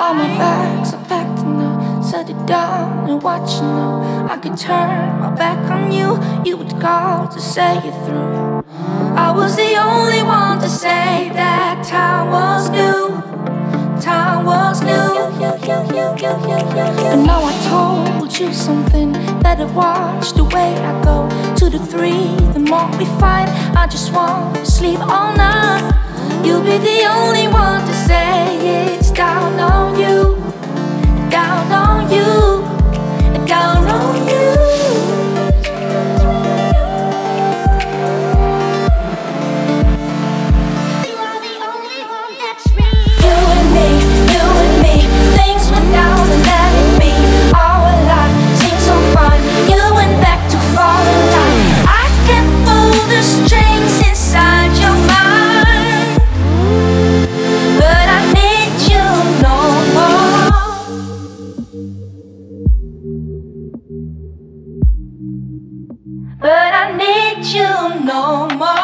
All my bags are packed and I set it down and watch you know I could turn my back on you. You would call to say it through. I was the only one to say that time was new. Time was new. And now I told you something. Better watch the way I go. Two to three, the more we fight. I just want to sleep all night. You'll be the only one to say it's down on you. You no more.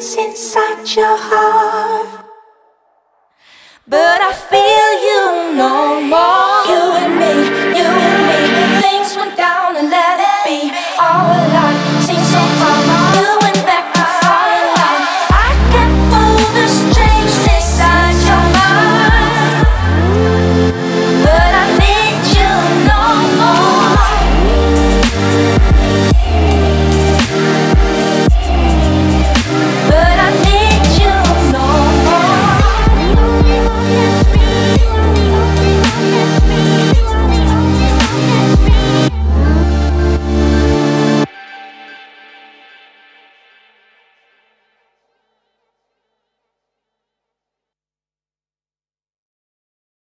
inside your heart.